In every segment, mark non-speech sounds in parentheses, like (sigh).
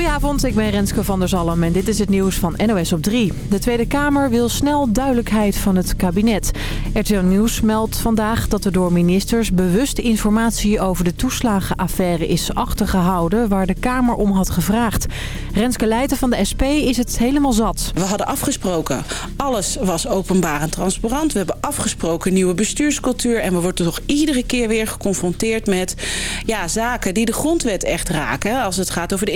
Goedenavond, ik ben Renske van der Zalm en dit is het nieuws van NOS op 3. De Tweede Kamer wil snel duidelijkheid van het kabinet. RTL Nieuws meldt vandaag dat er door ministers bewust informatie over de toeslagenaffaire is achtergehouden... waar de Kamer om had gevraagd. Renske Leijten van de SP is het helemaal zat. We hadden afgesproken, alles was openbaar en transparant. We hebben afgesproken nieuwe bestuurscultuur... en we worden toch iedere keer weer geconfronteerd met ja, zaken die de grondwet echt raken... als het gaat over de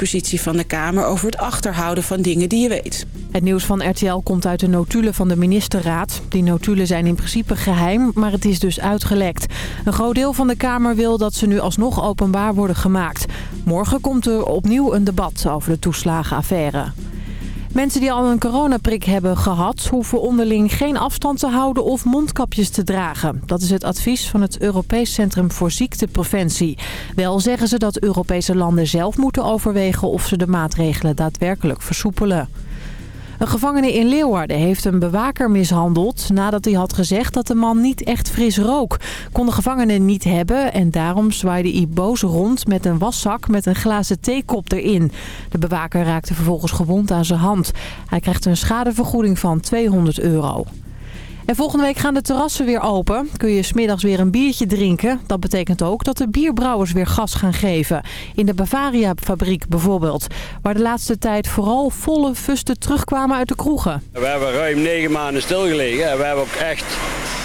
informatiepositie van de Kamer... over het achterhouden van dingen die je weet. Het nieuws van RTL komt uit de notulen van de ministerraad. Die notulen zijn in principe geheim, maar het is dus uitgelekt. Een groot deel van de Kamer wil dat ze nu alsnog openbaar worden gemaakt. Morgen komt er opnieuw een debat over de toeslagenaffaire. Mensen die al een coronaprik hebben gehad... hoeven onderling geen afstand te houden of mondkapjes te dragen. Dat is het advies van het Europees Centrum voor Ziektepreventie. Wel zeggen ze dat Europese landen zelf moeten overwegen... of ze de maatregelen daadwerkelijk versoepelen. Een gevangene in Leeuwarden heeft een bewaker mishandeld nadat hij had gezegd dat de man niet echt fris rook. Kon de gevangene niet hebben en daarom zwaaide hij boos rond met een waszak met een glazen theekop erin. De bewaker raakte vervolgens gewond aan zijn hand. Hij krijgt een schadevergoeding van 200 euro. En volgende week gaan de terrassen weer open. Kun je smiddags weer een biertje drinken. Dat betekent ook dat de bierbrouwers weer gas gaan geven. In de Bavaria-fabriek bijvoorbeeld. Waar de laatste tijd vooral volle fusten terugkwamen uit de kroegen. We hebben ruim negen maanden stilgelegen. En we hebben ook echt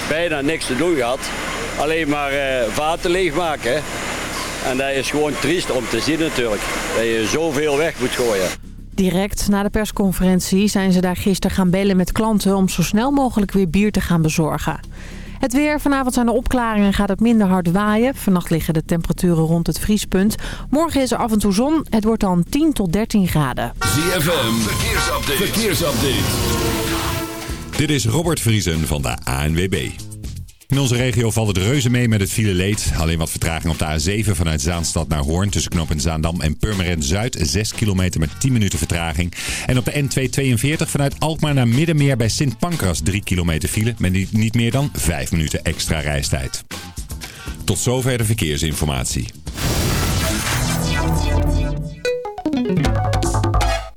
bijna niks te doen gehad. Alleen maar vaten leegmaken. En dat is gewoon triest om te zien natuurlijk. Dat je zoveel weg moet gooien. Direct na de persconferentie zijn ze daar gisteren gaan bellen met klanten... om zo snel mogelijk weer bier te gaan bezorgen. Het weer. Vanavond zijn er opklaringen en gaat het minder hard waaien. Vannacht liggen de temperaturen rond het vriespunt. Morgen is er af en toe zon. Het wordt dan 10 tot 13 graden. ZFM. Verkeersupdate. Verkeersupdate. Dit is Robert Vriesen van de ANWB. In onze regio valt het reuze mee met het file leed. Alleen wat vertraging op de A7 vanuit Zaanstad naar Hoorn... tussen knooppunt Zaandam en Purmerend Zuid. 6 kilometer met 10 minuten vertraging. En op de N242 vanuit Alkmaar naar Middenmeer bij Sint Pancras... 3 kilometer file met niet meer dan 5 minuten extra reistijd. Tot zover de verkeersinformatie.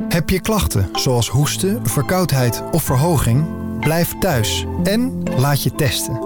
Heb je klachten zoals hoesten, verkoudheid of verhoging? Blijf thuis en laat je testen.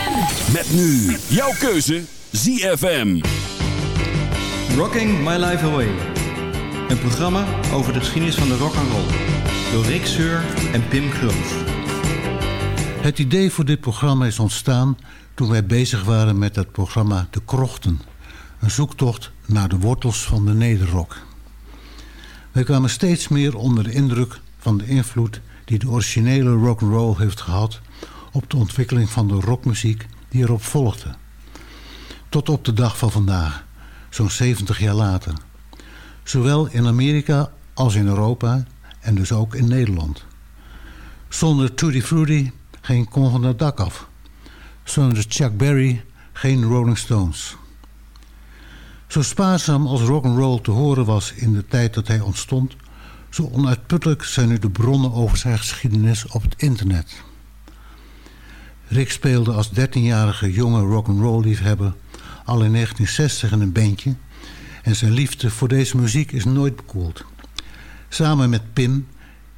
Met nu jouw keuze ZFM. Rocking My Life Away. Een programma over de geschiedenis van de rock and roll. Door Rick Seur en Pim Groof. Het idee voor dit programma is ontstaan toen wij bezig waren met het programma De Krochten. Een zoektocht naar de wortels van de nederrock. Wij kwamen steeds meer onder de indruk van de invloed die de originele rock'n'roll heeft gehad op de ontwikkeling van de rockmuziek die erop volgde. Tot op de dag van vandaag, zo'n 70 jaar later. Zowel in Amerika als in Europa en dus ook in Nederland. Zonder Tutti Frutti geen Kon van het dak. Zonder Chuck Berry geen Rolling Stones. Zo spaarzaam als rock'n'roll te horen was in de tijd dat hij ontstond... zo onuitputtelijk zijn nu de bronnen over zijn geschiedenis op het internet... Rick speelde als 13-jarige jonge rock'n'roll liefhebber al in 1960 in een bandje en zijn liefde voor deze muziek is nooit bekoeld. Samen met Pim,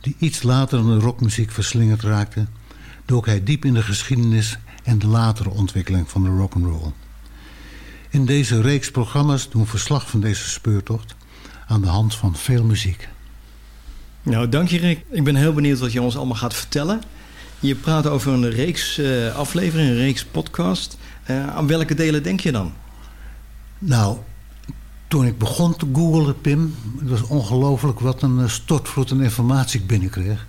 die iets later in de rockmuziek verslingerd raakte, dook hij diep in de geschiedenis en de latere ontwikkeling van de rock'n'roll. In deze reeks programma's doen verslag van deze speurtocht aan de hand van veel muziek. Nou, dank je Rick. Ik ben heel benieuwd wat je ons allemaal gaat vertellen. Je praat over een reeks uh, afleveringen, een reeks podcast. Uh, aan welke delen denk je dan? Nou, toen ik begon te googlen, Pim... het was ongelooflijk wat een eh, stortvloed aan informatie ik binnenkreeg.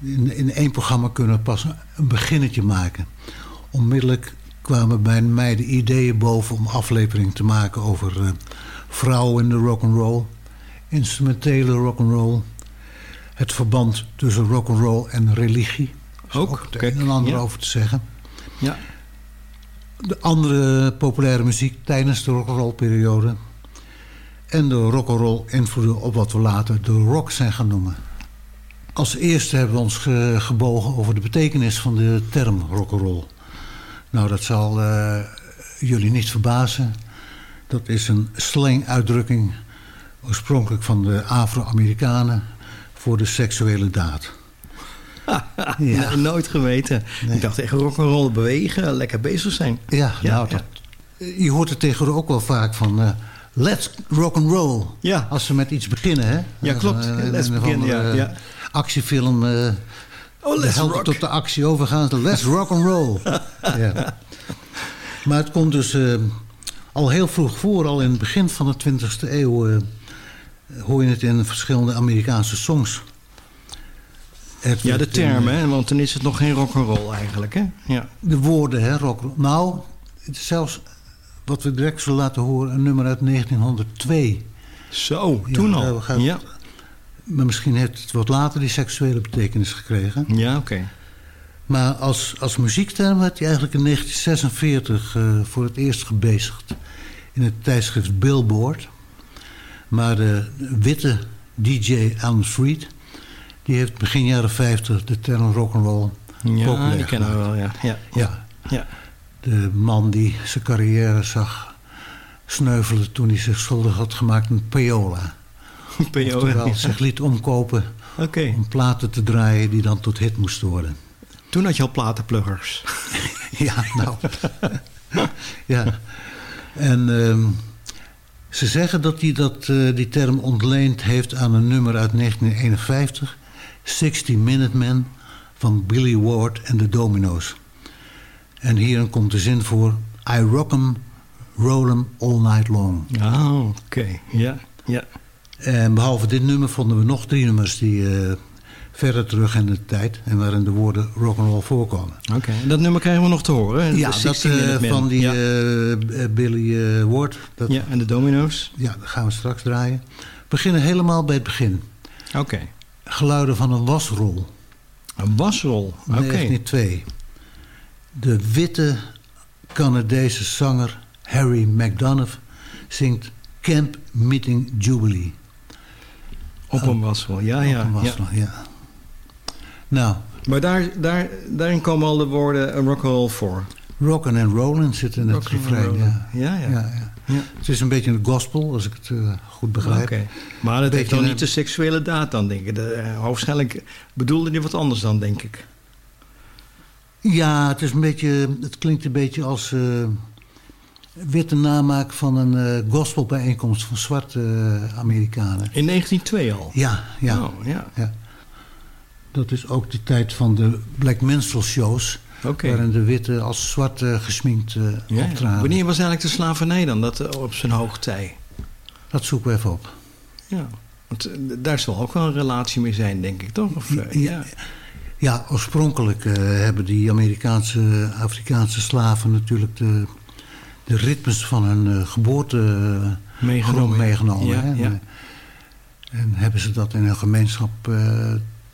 In, in één programma kunnen we pas een beginnetje maken. Onmiddellijk kwamen bij mij de ideeën boven om afleveringen te maken over vrouwen in de rock'n'roll. instrumentele rock'n'roll. Het verband tussen rock'n'roll en religie. Ook, ook het kijk, een en ander ja. over te zeggen. Ja. De andere populaire muziek tijdens de rock'n'roll periode. En de rock'n'roll invloeden op wat we later de rock zijn gaan noemen. Als eerste hebben we ons ge- gebogen over de betekenis van de term rock'n'roll. Nou, dat zal eh, jullie niet verbazen. Dat is een slang-uitdrukking, oorspronkelijk van de Afro-Amerikanen, voor de seksuele daad. Ja. (laughs) Nooit geweten. Nee. Ik dacht echt rock'n'roll bewegen, lekker bezig zijn. Ja, Ja, nou. Dat, je hoort het tegenwoordig ook wel vaak van... eh, let's rock'n'roll. Ja. Als ze met iets beginnen, hè? Ja, klopt. Eh, Let's een of begin, ja, Actiefilm... eh Oh, de let's rock. tot de actie overgaan. Let's rock'n'roll. (laughs) ja. Maar het komt dus al heel vroeg voor. Al in het begin van de 20e eeuw... hoor je het in verschillende Amerikaanse songs. Ja, de term, eh, hè? Want dan is het nog geen rock'n'roll eigenlijk, hè? Ja. De woorden, hè, rock. Nou, zelfs wat we direct zullen laten horen, een nummer uit 1902. Zo, Ja, toen al. gaat- Ja, Maar misschien heeft het wat later die seksuele betekenis gekregen. ja oké. Maar als, als muziekterm werd hij eigenlijk in 1946 eh, voor het eerst gebezigd. In het tijdschrift Billboard. Maar de witte DJ Alan Freed... die heeft begin jaren 50 de term rock'n'roll Ja, populair die kennen we wel, ja. Ja, Ja, ja. de man die zijn carrière zag sneuvelen... toen hij zich schuldig had gemaakt aan Payola. (laughs) Oftewel ja. zich liet omkopen om platen te draaien... die dan tot hit moesten worden. toen had je al platenpluggers. (laughs) Ja, nou. (laughs) ja. En ehm, ze zeggen dat hij dat, eh, die term ontleend heeft aan een nummer uit 1951. 60 Minute Man van Billy Ward en de Domino's. En hierin komt de zin voor... I rock 'em, roll 'em all night long. Oh, oké. Ja, ja. En behalve dit nummer vonden we nog drie nummers die eh, verder terug in de tijd... en waarin de woorden rock'n'roll voorkomen. Oké, en dat nummer krijgen we nog te horen. Ja, dat 16 Minute Man. van die Ja. eh, Billy Ward. Dat, ja, en de domino's. Ja, dat gaan we straks draaien. We beginnen helemaal bij het begin. Oké. Geluiden van een wasrol. Een wasrol. Oké. 1902. De witte Canadese zanger Harry McDonough zingt Camp Meeting Jubilee. Op een wasrol, ja, ja. Op een ja. wasrol, ja. Nou, Maar daar, daar, daarin komen al de woorden een rock'n'roll voor. rocken and rollin' zit in het Rock and refrein. roll. Ja. Ja, ja. Ja, ja. Ja. Het is een beetje een gospel, als ik het eh, goed begrijp. Maar dat heeft dan een- niet de seksuele daad dan, denk ik. De, waarschijnlijk bedoelde hij wat anders dan, denk ik. Ja, het, is een beetje, het klinkt een beetje als eh, witte namaak van een gospelbijeenkomst van zwarte Amerikanen. In 1902 al? Ja, ja, Oh, ja. ja. Dat is ook de tijd van de Black Minstrel shows. Waarin de witte als zwart gesminkt eh, Ja, optraden. Wanneer was eigenlijk de slavernij dan, dat eh, op zijn hoogtij? Dat zoeken we even op. Ja. Want eh, daar zal ook wel een relatie mee zijn, denk ik, toch? Of, Ja. ja. Ja, oorspronkelijk hebben die Amerikaanse, Afrikaanse slaven natuurlijk de, de ritmes van hun geboorte Meegenomen, meegenomen. Ja, hè. ja. En, en hebben ze dat in hun gemeenschap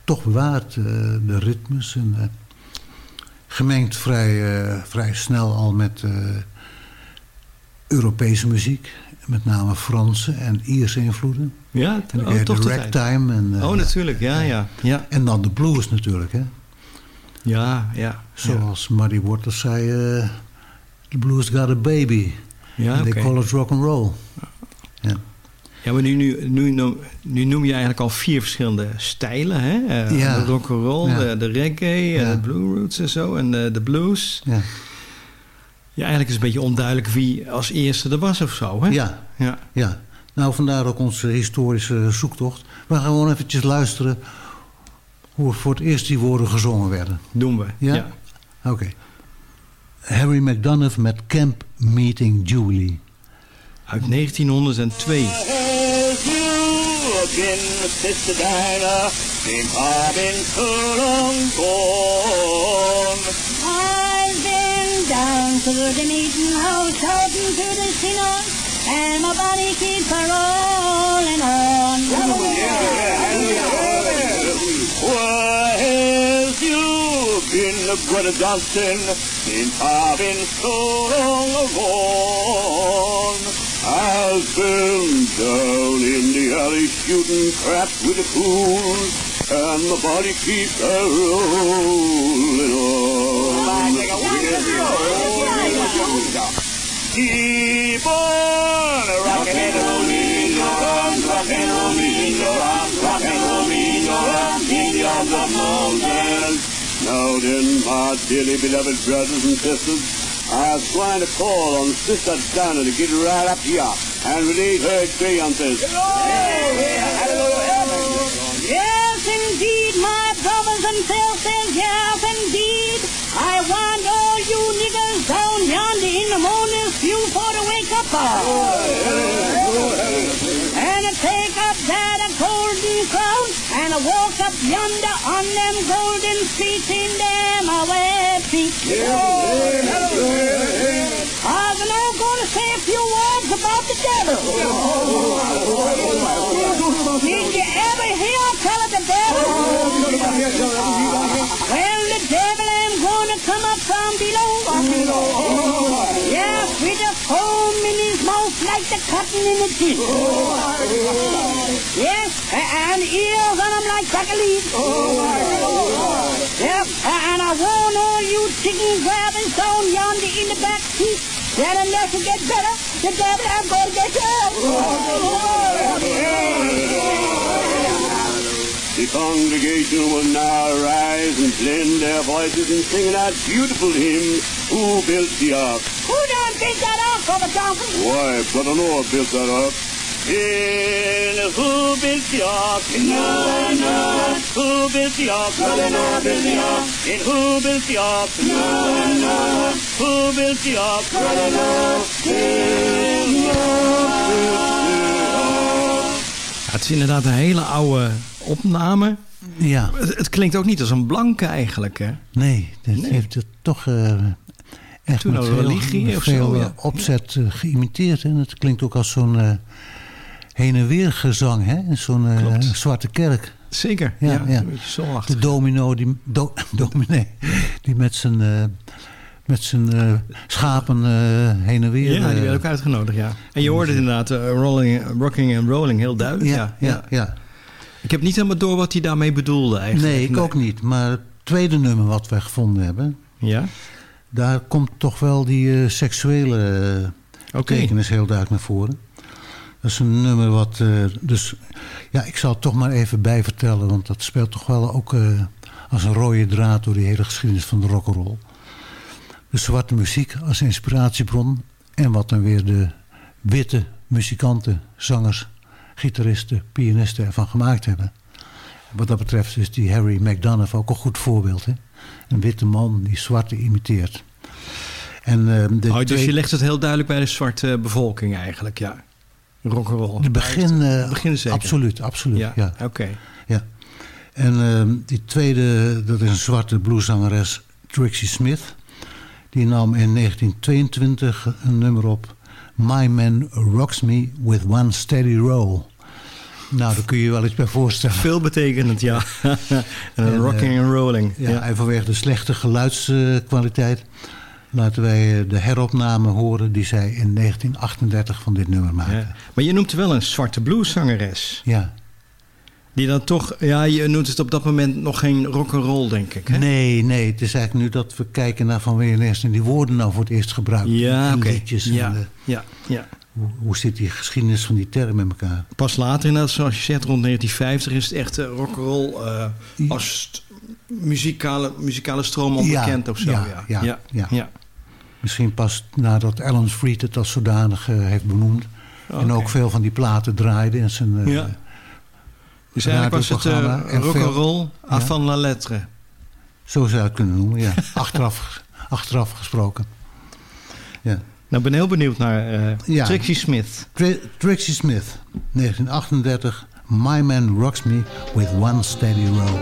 toch bewaard, de ritmes. En, gemengd vrij, eh, vrij snel al met eh, Europese muziek. Met name Franse en Ierse invloeden. Ja, En dan oh, toch de de ragtime. En, eh, Oh, natuurlijk, ja, ja. Ja, En dan de blues natuurlijk, hè. ja, ja. Zoals Muddy Waters zei, the blues got a baby. Ja, they call it rock and roll. Ja. Ja, maar nu, nu, nu, noem, nu noem je eigenlijk al vier verschillende stijlen, hè? Eh, Ja. De rock'n'roll, Ja. de, de reggae, Ja. en de blue roots en zo, en de, de blues. Ja. Ja, eigenlijk is het een beetje onduidelijk wie als eerste er was of zo, hè? ja, Ja. ja. Nou, vandaar ook onze historische zoektocht. We gaan gewoon eventjes luisteren hoe voor het eerst die woorden gezongen werden. Doen we. Ja? ja. Oké. Harry McDonough met Camp Meeting Jubilee. Uit 1902. again with Sister Dinah, came Robin long gone. I've been down to the meeting house, hoping to the sinners, and my body keeps a rolling on. Where have you been, Brother Johnson, since I've been so long gone? I've been down in the alley shooting crap with the fools, and my body keeps a rolling on. Keep on rocking and rolling rocking and rolling your arms, rocking and rolling your arms in the arms of Moses. Now then, my dearly beloved brothers and sisters, I was trying to call on Sister Donna to get right up here and relieve her experiences. Yes, indeed, my brothers and sisters, yes, indeed. I want all you niggas down yonder in the morning stew for to wake up And I take up that golden crown and walk up yonder on them golden streets in them away feet. I was now going to say a few words about the devil. Did you ever hear tell of the devil? Well, the devil am gonna come up from below. Yeah, with a foam in his mouth cotton in the tin. Yes, and ears on him like broccoli. Yep, and I warn all you chicken grabbers down yonder in the back seat that unless you get better, the devil I'm gonna get The congregation will now rise and blend their voices in singing out beautiful hymn, Who built the ark? Who done built that ark, Brother Johnson? Why, Brother Noah built that ark. In who built the ark? Noah, Noah. Who built the ark? Brother Noah built the ark. In who built the ark? Noah, Noah. Who built the ark? Brother Noah. In Noah built the ark. Ja, het is inderdaad een hele oude opname. Ja. Het, het klinkt ook niet als een blanke eigenlijk, hè? Nee, dat Nee. heeft het toch eh, echt Toen met veel, religie of veel zo, ja. opzet eh, geïmiteerd. En het klinkt ook als zo'n eh, heen en weer gezang, hè? In Zo'n zwarte kerk. Zeker, Ja, ja. De domino, die, do, (laughs) dominee, die met zijn, met zijn schapen heen en weer... Ja, die werd ook uitgenodigd, ja. En je hoorde het inderdaad, rolling, rocking en rolling, heel duidelijk. ja, ja, ja. Ik heb niet helemaal door wat hij daarmee bedoelde eigenlijk. Nee, ik ook niet. Maar het tweede nummer wat wij gevonden hebben... Ja? daar komt toch wel die eh, seksuele eh, Oké. betekenis heel duidelijk naar voren. Dat is een nummer wat... eh, dus ja, ik zal het toch maar even bijvertellen... want dat speelt toch wel ook eh, als een rode draad... door die hele geschiedenis van de rock'n'roll. De zwarte muziek als inspiratiebron... en wat dan weer de witte muzikanten, zangers... gitaristen, pianisten ervan gemaakt hebben. Wat dat betreft is die Harry McDonough ook een goed voorbeeld. Hè? Een witte man die zwarte imiteert. En, ehm, de Oh, dus twee- je legt het heel duidelijk bij de zwarte bevolking eigenlijk, ja. Rock'n'roll. De begin, eh, begin zeker. absoluut, absoluut. Ja, Ja, oké. ja. En ehm, die tweede, dat is een zwarte blueszangeres, Trixie Smith. Die nam in 1922 een nummer op. My Man Rocks Me With One Steady Roll. Nou, daar kun je je wel iets bij voorstellen. Veel betekenend, ja. (laughs) en En, rocking eh, and rolling. Ja, Ja. En vanwege de slechte geluidskwaliteit laten wij eh, de heropname horen die zij in 1938 van dit nummer maakte. Ja. Maar je noemt wel een zwarte blueszangeres. Ja. Die dan toch, ja, je noemt het op dat moment nog geen rock'n'roll, denk ik. Hè? Nee, nee, het is eigenlijk nu dat we kijken naar van wanneer zijn die woorden nou voor het eerst gebruikt. Ja, in oké. en, Ja, ja, ja. hoe, hoe zit die geschiedenis van die term met elkaar? Pas later, inderdaad, zoals je zegt, rond 1950 is het echt eh, rock'n'roll eh, als muzikale, muzikale stroom onbekend Ja, of zo. ja, Ja, ja, ja. ja. Misschien pas nadat Alan Freed het als zodanig eh, heeft benoemd. En Oké. ook veel van die platen draaide in zijn. Dus eigenlijk was het uh, rock'n'roll Ja. avant la lettre. Zo zou je het kunnen noemen, ja. (laughs) achteraf, achteraf gesproken. Ja. Nou, ik ben heel benieuwd naar eh, Ja. Trixie Smith. Tri- Trixie Smith, 1938. My Man Rocks Me With One Steady Roll.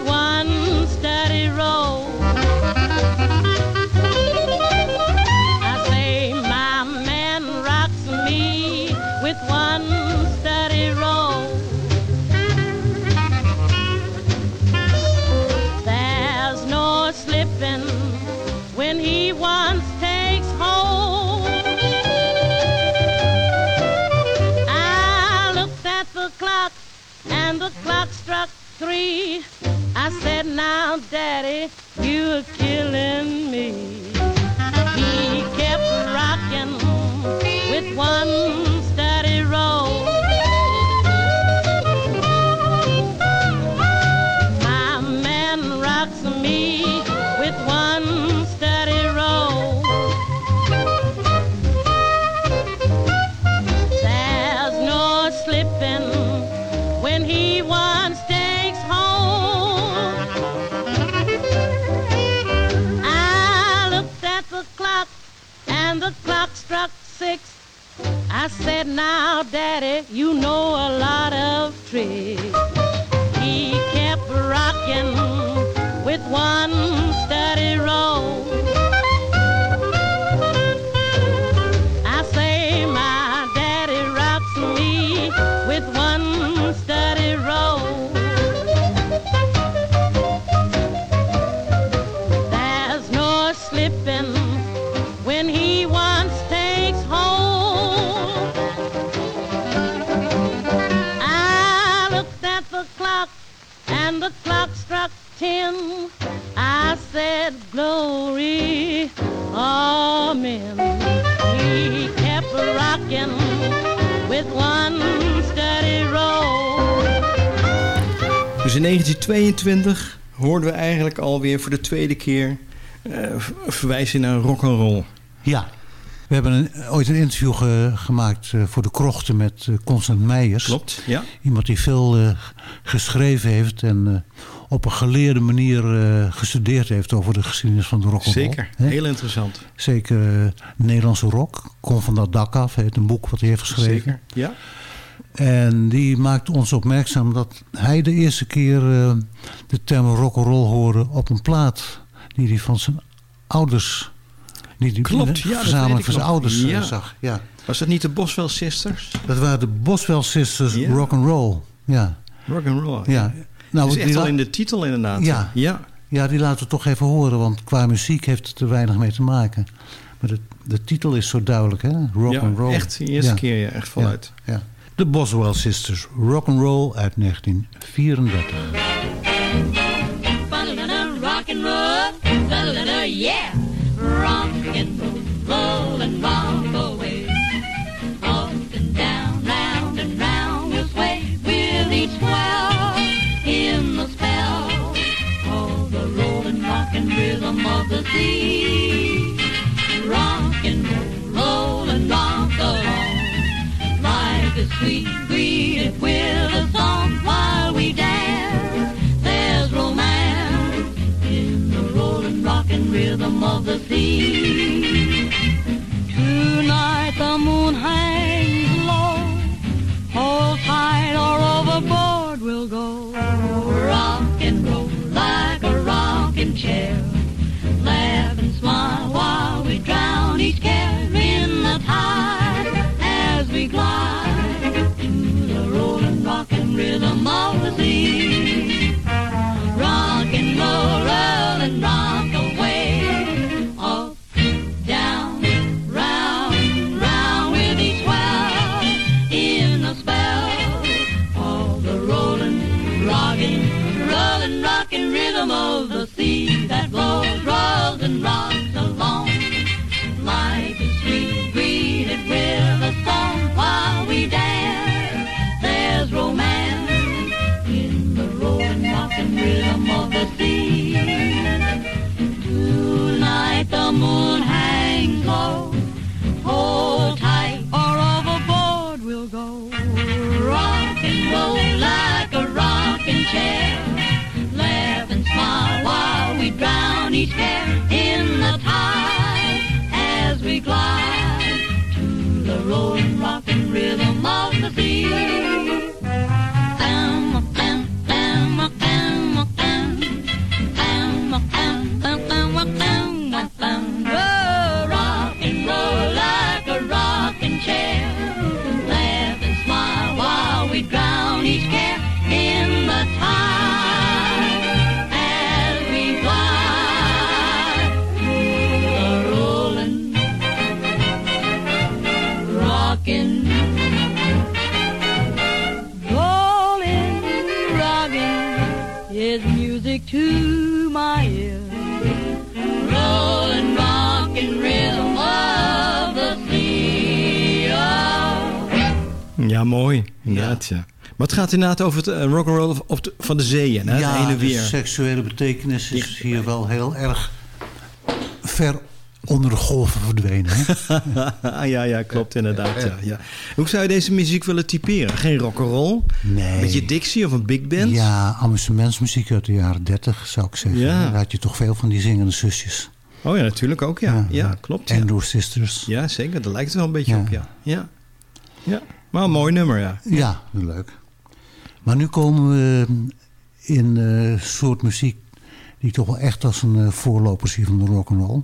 One steady roll. Now, Daddy, you know a lot of tricks. He kept rocking with one Dus in 1922 hoorden we eigenlijk alweer voor de tweede keer eh, v- verwijzing naar rock and roll. Ja. We hebben een, ooit een interview ge- gemaakt eh, voor de krochten met eh, Constant Meijers. Klopt, ja. Iemand die veel geschreven heeft en op een geleerde manier gestudeerd heeft over de geschiedenis van de rock and roll. Zeker, heel interessant. Zeker Nederlandse rock. Kom van dat dak af, heet een boek wat hij heeft geschreven. Zeker, ja. En die maakt ons opmerkzaam dat hij de eerste keer eh, de term rock'n'roll hoorde op een plaat die hij van zijn ouders, die hij Klopt, in ja, dat ik van zijn nog. ouders eh, Ja. zag. Ja. Was dat niet de Boswell Sisters? Dat waren de Boswell Sisters Ja. rock'n'roll. Ja. Rock and roll. Ja. Nou, is die echt al in de titel inderdaad. Ja. ja. ja, die laten we toch even horen, want qua muziek heeft het er weinig mee te maken. Maar de, de titel is zo duidelijk, hè? Rock Ja, and roll. echt de eerste keer, ja, echt voluit. Ja, ja. De Boswell Sisters, rock and roll uit 1934. Rock and roll, yeah. Rock and roll, and rock away. Up and down, round and round we'll sway. We'll each swell in the spell of the rolling rock and rhythm of the sea. The sea. Tonight the moon hangs low. Hold tight or overboard we'll go. Rock and roll like a rocking chair. Mooi. Inderdaad, ja. Maar het gaat inderdaad over het uh, rock'n'roll van de zeeën, hè? ja, de ene de weer. seksuele betekenis is hier wel heel erg ver onder de golven verdwenen. (laughs) Ja, ja, klopt inderdaad. Ja, ja. Hoe zou je deze muziek willen typeren? Geen rock'n'roll? Nee. Met je Dixie of een big band? Ja, amusementsmuziek uit de jaren 30 zou ik zeggen. Ja. Daar had je toch veel van die zingende zusjes. Oh ja, natuurlijk ook, ja. Ja, klopt. Ja. Andrew Sisters. ja, zeker. Daar lijkt het wel een beetje Ja. op, ja. ja. Ja, maar een mooi nummer, ja. Ja, leuk. Maar nu komen we in een soort muziek die toch wel echt als een eh, voorloper zie van de rock'n'roll.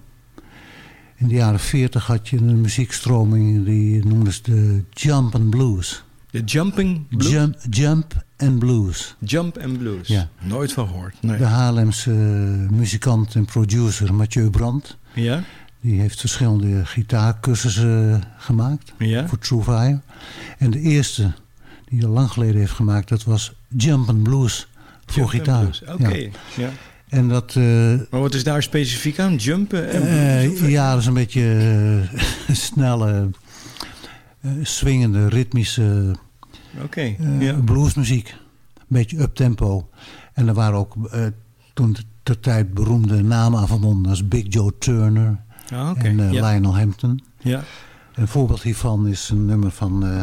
In de jaren 40 had je een muziekstroming die noemde ze de Jump and Blues. De Jumping Blues? Jump, jump and Blues. Jump and Blues. Ja. Nooit van gehoord. Nee. De Haarlemse eh, muzikant en producer Mathieu Brandt. Ja? Die heeft verschillende gitaarcursussen eh, gemaakt Ja? voor True Fire. En de eerste die hij lang geleden heeft gemaakt, dat was Jump and Blues voor Jump gitaar. Oké. Ja. Ja. En dat, eh, Maar wat is daar specifiek aan? Jumpen en eh, blues? ja, dat is een beetje (laughs) snelle, swingende, ritmische eh, ja. bluesmuziek. Een beetje uptempo. En er waren ook toen ter tijd beroemde namen aan verbonden als Big Joe Turner Ah, en eh, ja. Lionel Hampton. ja. Een voorbeeld hiervan is een nummer van eh,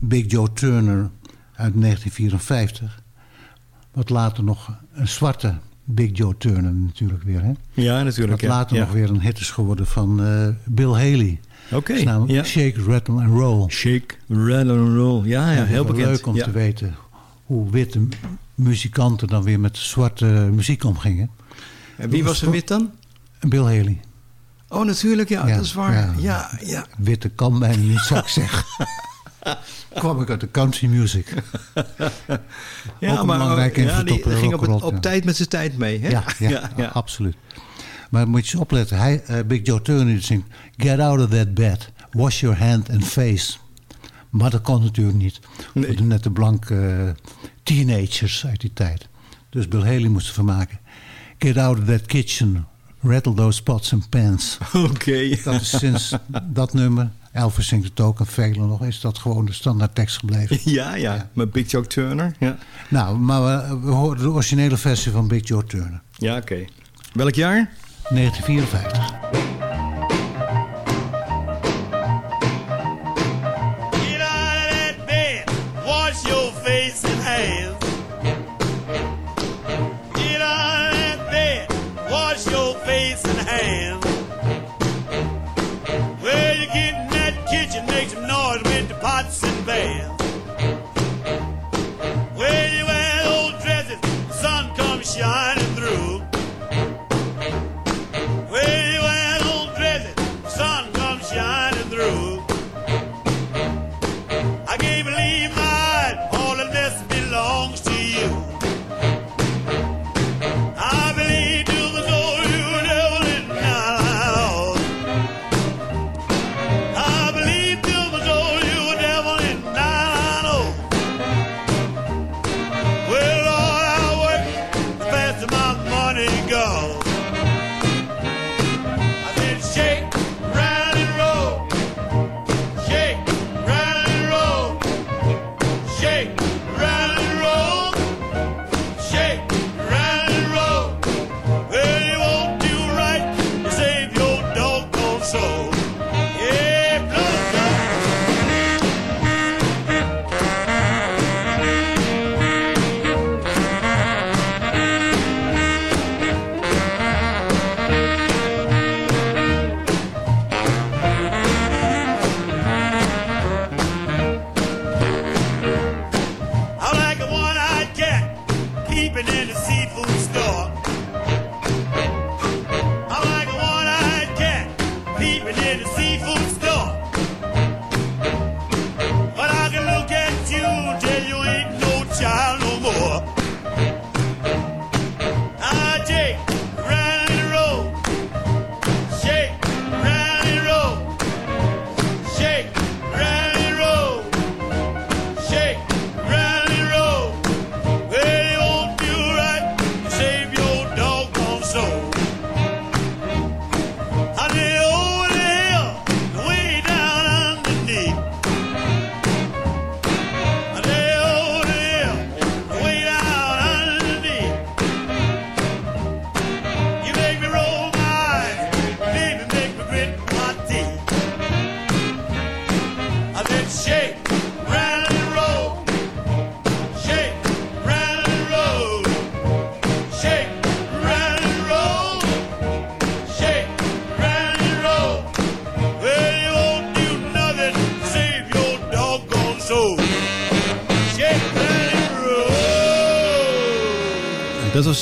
Big Joe Turner uit 1954. Wat later nog een zwarte Big Joe Turner natuurlijk weer. Hè? Ja, natuurlijk. Wat later ja. nog weer een hit is geworden van eh, Bill Haley. Oké, namelijk ja. Shake, Rattle and Roll. Shake, rattle and roll. Ja, ja, heel het is wel bekend. leuk om ja. te weten hoe witte mu- muzikanten dan weer met zwarte muziek omgingen. En wie was er wit dan? Bill Haley. Oh, natuurlijk, ja, Ja, dat is waar. ja. Ja, ja. Witte kan bijna niet, zou ik zeggen. (laughs) Kwam ik uit de country music. Ja, maar belangrijke ja, invloed die op ging op, het- tijd met zijn tijd mee. Hè? (laughs) Ja, ja, absoluut. Maar moet je eens opletten. Hij, eh, Big Joe Turner zingt... Get out of that bed. Wash your hand and face. Maar dat kon natuurlijk niet. Nee. Voor de nette blanke eh, teenagers uit die tijd. Dus Bill Haley moest ervan maken. Get out of that kitchen. Rattle those pots and pans. (laughs) Oké. Dat is sinds dat nummer... Elvis zingt het ook en velen nog... is dat gewoon de standaard tekst gebleven. (laughs) Ja, ja, met Big Joe Turner. Ja, Nou, maar we, we horen de originele versie van Big Joe Turner. ja oké. Welk jaar? 1954. stand.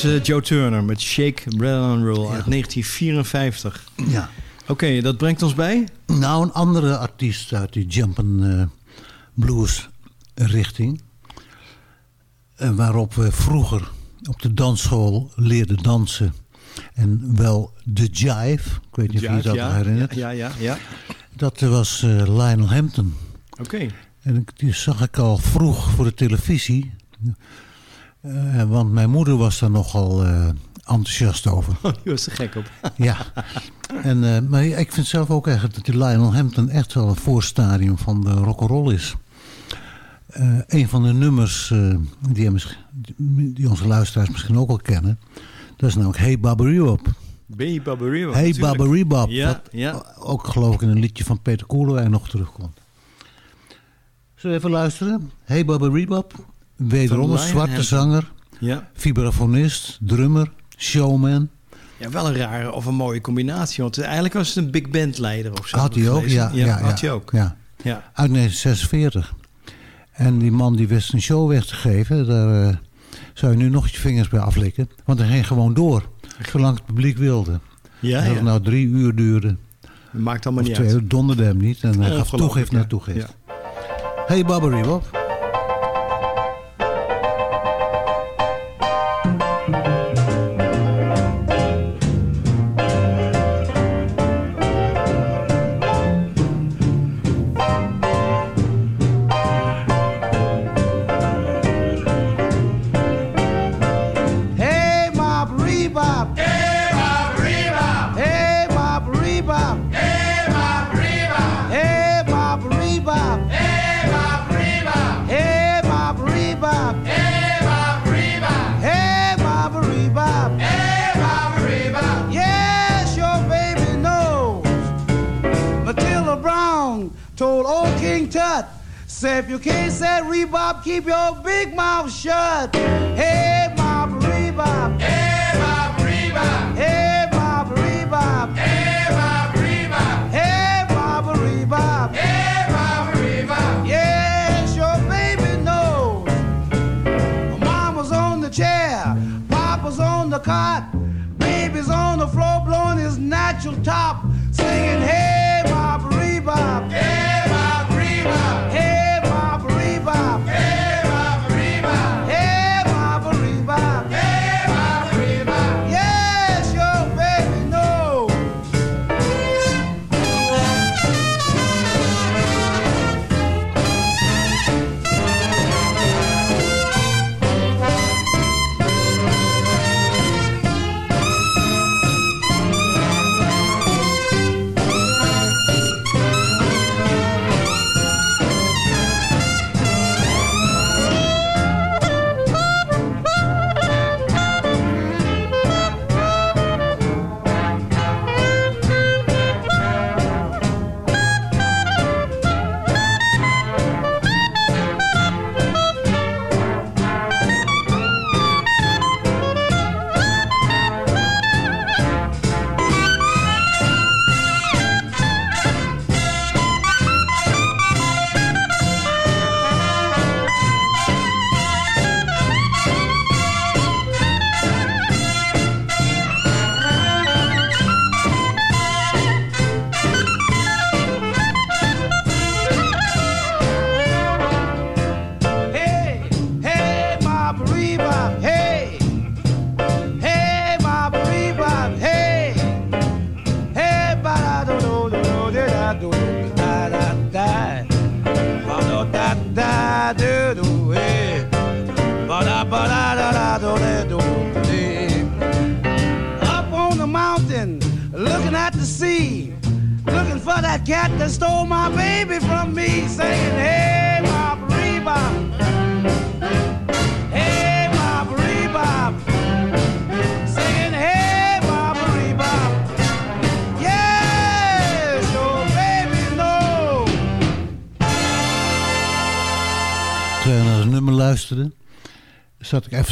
Was eh, Joe Turner met Shake, Rattle and Roll uit 1954. Ja. Oké, dat brengt ons bij? Nou, een andere artiest uit die jump'n eh, blues richting. Eh, waarop we vroeger op de dansschool leerden dansen. En wel de jive. Ik weet niet of je dat ja, herinnert. Ja, ja, ja. Dat was Lionel Hampton. Oké. En ik- die zag ik al vroeg voor de televisie. Eh, want mijn moeder was daar nogal eh, enthousiast over. Oh, die was er gek op. (laughs) Ja. En, eh, maar ik vind zelf ook eigenlijk dat die Lionel Hampton echt wel een voorstadium van de rock'n'roll is. Een van de nummers die, die onze luisteraars misschien ook wel kennen. Dat is namelijk Hey Baberiebop. Hey Baberiebop. Hey. Baberiebop. Ja, ja. ook geloof ik in een liedje van Peter Koelewijn nog terugkomt. Zullen we even luisteren? Hey Baberiebop. Wederom een zwarte zanger. Ja. Vibrafonist, drummer, showman. ja, wel een rare of een mooie combinatie. Want eigenlijk was het een big band leider of zo. Had hij ook? gelezen. Ja, ja, had ja. hij ook. Ja. Ja. Uit 1946. En die man die wist een show weg te geven. Daar eh, zou je nu nog je vingers bij aflikken. Want hij ging gewoon door. Zolang het publiek wilde. Ja, ja. het nou drie uur duurde. Maakt allemaal Of niet twee uit. uur donderde hem niet. En hij gaf toegift ja. na toegift. Ja. Hey Babberibop. Hey,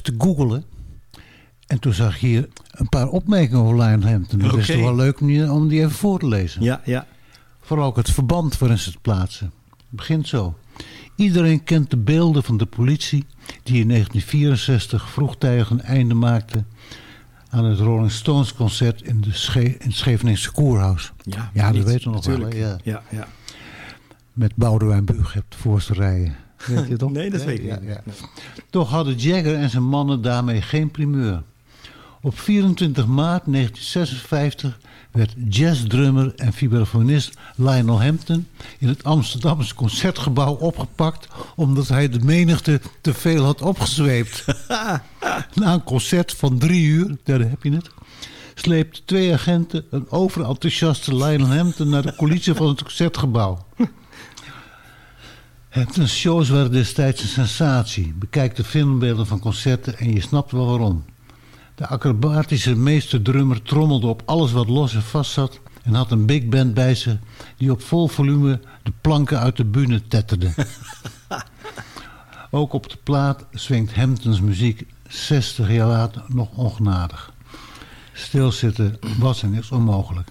even te googlen. En toen zag ik hier een paar opmerkingen over Lionel Hampton. Dat is toch wel leuk om die, om die even voor te lezen. Ja, ja. Vooral ook het verband waarin ze het plaatsen. Het begint zo. Iedereen kent de beelden van de politie die in 1964 vroegtijdig een einde maakte aan het Rolling Stones concert in, de Sche in het Scheveningse Koerhuis. Ja, ja dat weten we nog wel. natuurlijk. hè, Ja. Ja, ja. Met Boudewijn Buug de voorste rijen. Weet je toch? Nee, dat weet ik ja, niet. ja. Toch hadden Jagger en zijn mannen daarmee geen primeur. Op 24 maart 1956 werd jazzdrummer en vibrafonist Lionel Hampton in het Amsterdamse concertgebouw opgepakt omdat hij de menigte te veel had opgezweept. (laughs) Na een concert van drie uur, daar heb je het, sleepten twee agenten een overenthousiaste Lionel Hampton naar de coulissen van het concertgebouw. Hampton's shows waren destijds een sensatie. Bekijk de filmbeelden van concerten en je snapt wel waarom. De acrobatische meesterdrummer trommelde op alles wat los en vast zat... en had een big band bij zich die op vol volume de planken uit de bühne tetterde. (laughs) Ook op de plaat swingt Hamptons muziek 60 jaar later nog ongenadig. Stilzitten was en is onmogelijk.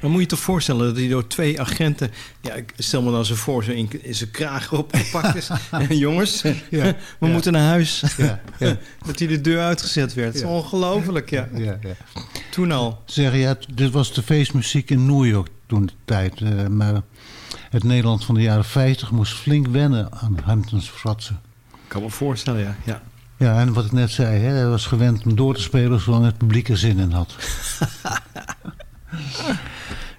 Dan moet je je toch voorstellen dat hij door twee agenten... Ja, ik stel me dan zo voor, zo in, in zijn kraag opgepakt is. (laughs) Jongens, Ja, (laughs) we moeten naar huis. Ja, ja. (laughs) dat hij de deur uitgezet werd. Ongelooflijk, ja. Ja, ja. Toen al. Zeg ja, dit was de feestmuziek in New York toen de tijd. eh, maar het Nederland van de jaren 50 moest flink wennen aan Hamptons fratsen. Ik kan me voorstellen, ja. ja. Ja, en wat ik net zei, hè, hij was gewend om door te spelen zolang het publiek er zin in had. (laughs)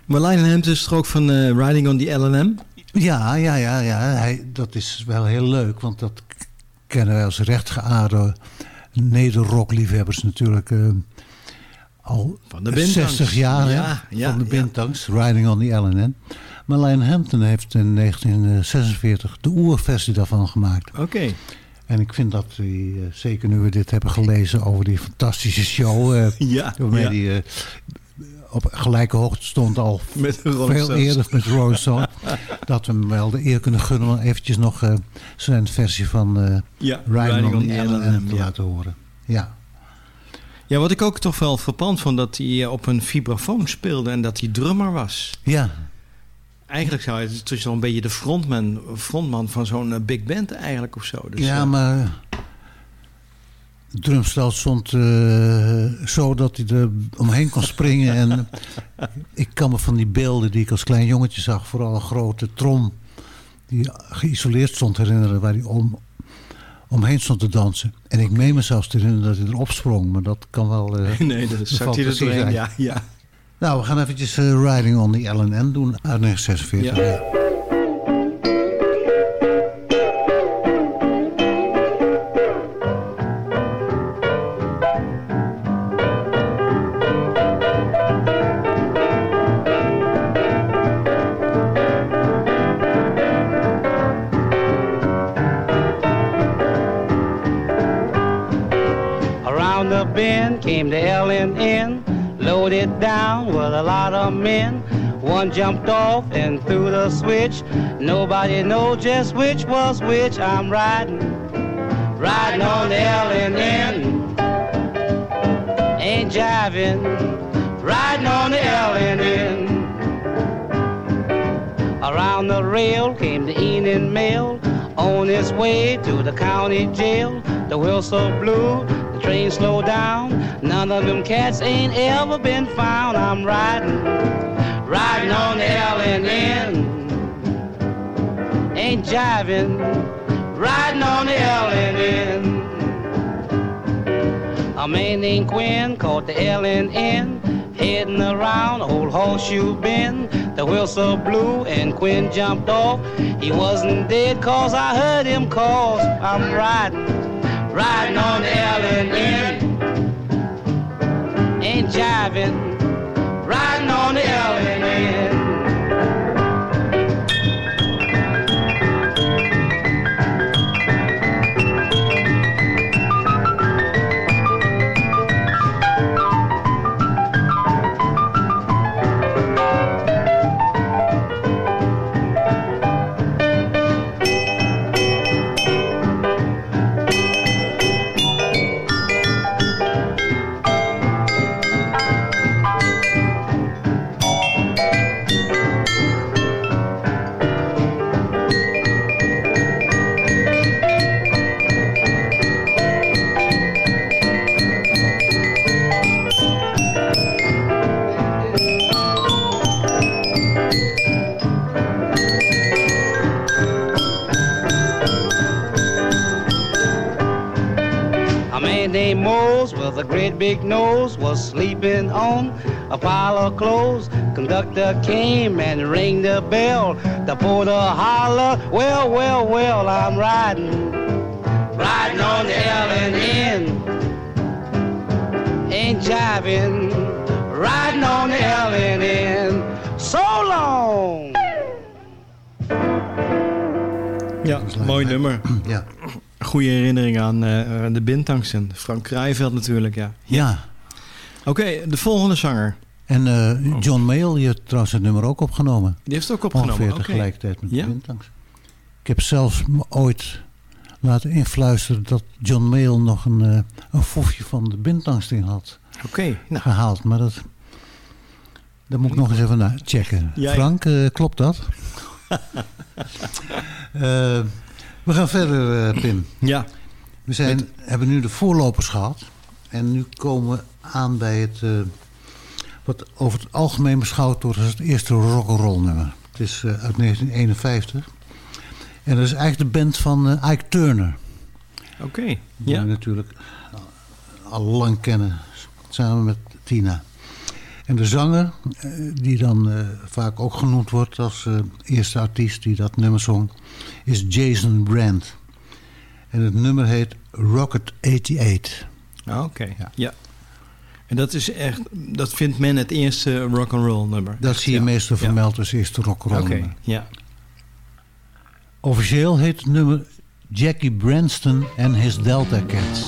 Maar Lionel Hampton is toch ook van eh, Riding on the LNM? Ja, ja, ja, ja hij, dat is wel heel leuk, want dat kennen wij als rechtgeaarde nederrockliefhebbers natuurlijk eh, al Van de Bintangs. 60 jaar Ja, ja, van de ja. Bintangs, Riding on the LNN. Maar Lionel Hampton heeft in 1946 de oerversie daarvan gemaakt. Oké. En ik vind dat hij, eh, zeker nu we dit hebben gelezen over die fantastische show... eh, Ja, waarmee ja. eh, op gelijke hoogte stond al (laughs) Met veel eerder met Rolling (laughs) Stone. dat we hem wel de eer kunnen gunnen om eventjes nog eh, zijn versie van eh Ja, Riding, on the te ja. laten horen. Ja. Ja, wat ik ook toch wel verpand vond... dat hij eh, op een vibrafoon speelde en dat hij drummer was. Ja, Eigenlijk zou hij het is wel een beetje de frontman, frontman van zo'n big band eigenlijk of zo. Dus, ja maar drumstel stond eh, zo dat hij er omheen kon springen. en (laughs) ik kan me van die beelden die ik als klein jongetje zag, vooral een grote trom die geïsoleerd stond herinneren, waar hij om, omheen stond te dansen. En ik meen me zelfs te herinneren dat hij erop sprong, maar dat kan wel. eh, (laughs) nee, dat de zakt hij er doorheen. Ja, ja. Nou, we gaan eventjes eh, Riding on the LNN doen uit 1946. Ja. Ja. Men. One jumped off and threw the switch. Nobody knows just which was which. I'm riding, riding on the LNN. Ain't jiving, riding on the LNN. Around the rail came the evening mail on its way to the county jail. The whistle blew, train slowed down. None of them cats ain't ever been found. I'm riding, riding on the LNN. Ain't jiving, riding on the LNN. A man named Quinn caught the LNN, heading around old horseshoe bend. The wheels whistle blew and Quinn jumped off. He wasn't dead cause I heard him cause I'm riding, riding on the LNN. Ain't jiving, riding on the LNN. named Mose with a great big nose was sleeping on a pile of clothes. Conductor came and rang the bell. The porter holler, well, well, well, I'm riding, riding on the L and N. Ain't jiving, riding on the L and N. So long. Ja, mooi nummer. Ja. (clears throat) Goede herinnering aan eh, de Bintangsen. Frank Krijveld natuurlijk, ja. Ja. Oké, de volgende zanger. En eh, John Mayall, die heeft trouwens het nummer ook opgenomen. Die heeft het ook opgenomen, Ongeveer tegelijkertijd met Ja? de Wintangs. Ik heb zelfs me ooit laten influisteren dat John Mayall nog een, eh, een fofje van de Bintangs in had Oké, nou. gehaald. Maar dat, dat moet ik nog eens even na checken. Frank, eh, klopt dat? (laughs) We gaan verder, eh, Pim. Ja. We zijn, hebben nu de voorlopers gehad. En nu komen we aan bij het... eh, wat over het algemeen beschouwd wordt als het eerste rock'n'roll nummer. Het is eh, uit 1951. En dat is eigenlijk de band van Ike Turner. Oké, Die ja. we natuurlijk al lang kennen. Samen met Tina. En de zanger, eh, die dan eh, vaak ook genoemd wordt als eh, eerste artiest die dat nummer zong, is Jason Brand. En het nummer heet Rocket 88. Ah, Oké, ja. En dat is echt, dat vindt men het eerste rock and roll nummer. Dat zie je Ja. meestal Ja. vermeld als eerste rock'n'roll Oké, nummer. ja. Officieel heet het nummer Jackie Branston en His Delta Cats.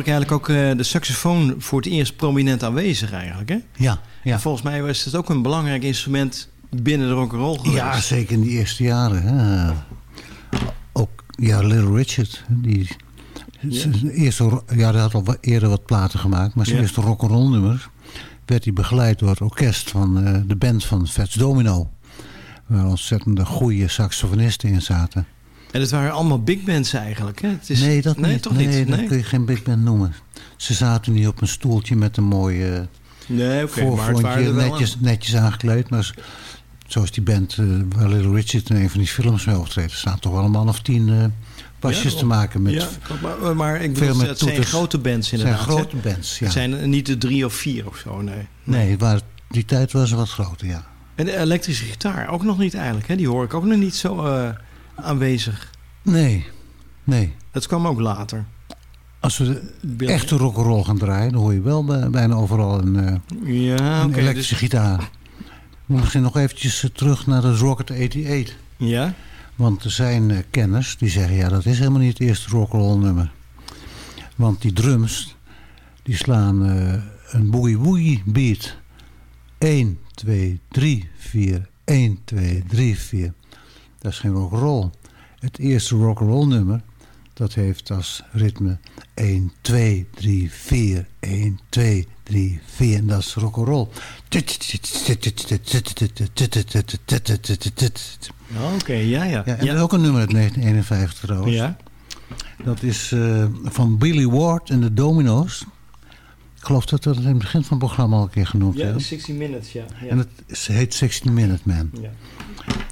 hoor ik eigenlijk ook eh, de saxofoon voor het eerst prominent aanwezig eigenlijk, hè? Ja, ja. En volgens mij was het ook een belangrijk instrument binnen de rock'n'roll geweest. Ja, zeker in die eerste jaren. Hè. Ook ja, Little Richard. Die, zijn eerste, ja, hij had al wat eerder wat platen gemaakt. Maar zijn Ja. eerste rock'n'roll nummer werd hij begeleid door het orkest van eh, de band van Fats Domino. Waar ontzettende goede saxofonisten in zaten. En het waren allemaal big bands eigenlijk, hè? Het is... nee, dat nee, niet. toch nee, niet? dat Nee? kun je geen big band noemen. Ze zaten niet op een stoeltje met een mooie Nee, oké, voor, maar voor het een waren keer er wel netjes, netjes aangekleed. Maar zoals die band eh, waar Little Richard in een van die films mee optreedt... er staan toch wel een man of tien eh, pasjes Ja, te maken met... Ja, maar, maar ik bedoel, het zijn grote bands Het zijn inderdaad. grote hè? bands, ja. Het zijn niet de drie of vier of zo, nee. Nee, waar, die tijd was wat groter, ja. En de elektrische gitaar ook nog niet eigenlijk, hè? Die hoor ik ook nog niet zo eh, aanwezig. Nee, nee. Dat kwam ook later. Als we de echte rock'n'roll gaan draaien... dan hoor je wel bij- bijna overal een, eh, Ja, een oké. elektrische dus- gitaar. Moet misschien nog eventjes eh, terug naar de Rocket 88. Ja? Want er zijn eh, kenners die zeggen... ja, dat is helemaal niet het eerste rock'n'roll nummer. Want die drums... die slaan eh, een boogie-woogie beat. 1, 2, 3, 4. 1, 2, 3, 4. Dat is geen rock'n'roll. Het eerste rock'n'roll nummer... dat heeft als ritme 1, 2, 3, 4. 1, 2, 3, 4. En dat is rock'n'roll. Oké, ja, ja. Ja, en ook een nummer uit 1951 trouwens. Ja. Dat is eh, van Billy Ward en de Domino's. Ik geloof dat we dat in het begin van het programma al een keer genoemd Ja, hebben. 60 Minutes, ja. ja. En het heet 16 Minute Man. Ja.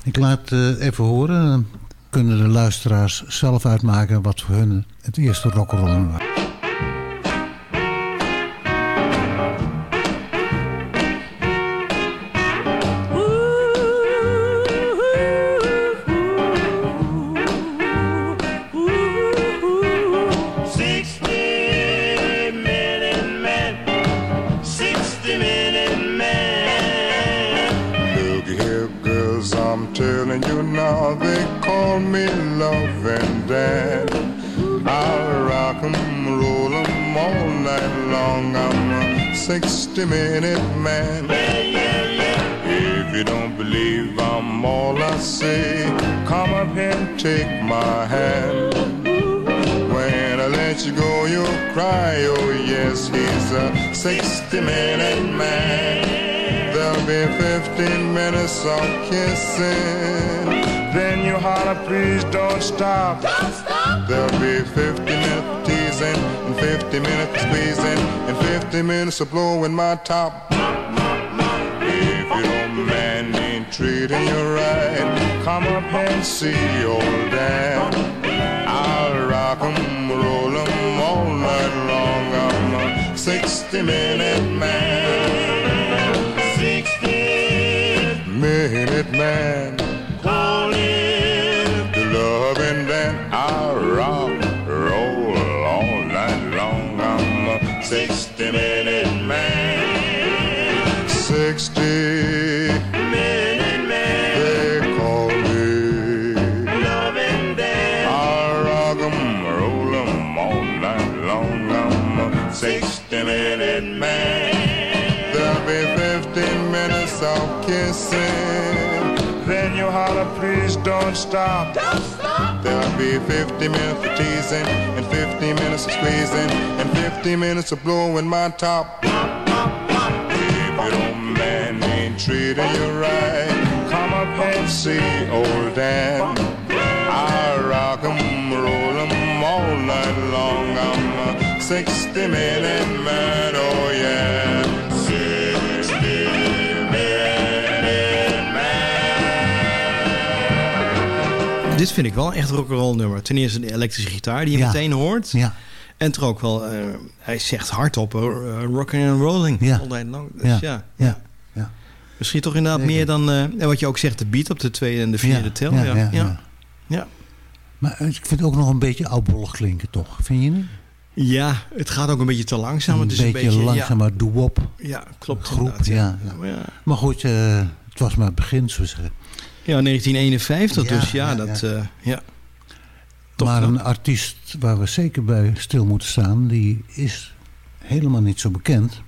Ik laat eh, even horen. Dan kunnen de luisteraars zelf uitmaken wat voor hun het eerste rock'n'roll was. 60 minute man. If you don't believe I'm all I say, come up and take my hand. When I let you go, you'll cry. Oh, yes, he's a 60 minute man. There'll be 15 minutes of kissing. Then you holler, please don't stop. Don't stop. There'll be 50 minutes teasing, 50 minutes of squeezing, and 50 minutes of blowing my top. If your man ain't treating you right, come up and see old dad. I'll rock 'em, roll 'em all night long. I'm a 60 minute man. 60 minute man. Kissing. Then you holler, please don't stop. Don't stop. There'll be 50 minutes of teasing, and 50 minutes of squeezing, and 50 minutes of blowing my top. If your man ain't treating you right, come up and see old Dan. I'll rock 'em, roll 'em all night long. I'm a 60 minute man, oh yeah. Dit vind ik wel echt rock'n'roll nummer. Ten eerste de elektrische gitaar die je Ja. meteen hoort. Ja. En er ook wel, eh, hij zegt hardop, uh, rocking and rolling. Ja. All night long. Dus ja. Ja, ja, ja. Misschien toch inderdaad Zeker. meer dan, eh, en wat je ook zegt, de beat op de tweede en de vierde Ja, tel. ja, Ja, ja. Maar ik vind het ook nog een beetje oudbollig klinken, toch? Vind je niet? Ja, het gaat ook een beetje te langzaam. een, het is beetje een beetje langzaam, maar doe-op. Ja, klopt. Groep, ja. Maar goed, het was maar het begin, zo zeggen. Ja, 1951 Ja, dus. Ja, ja, dat... ja. eh, ja. Toch maar een artiest waar we zeker bij stil moeten staan... die is helemaal niet zo bekend.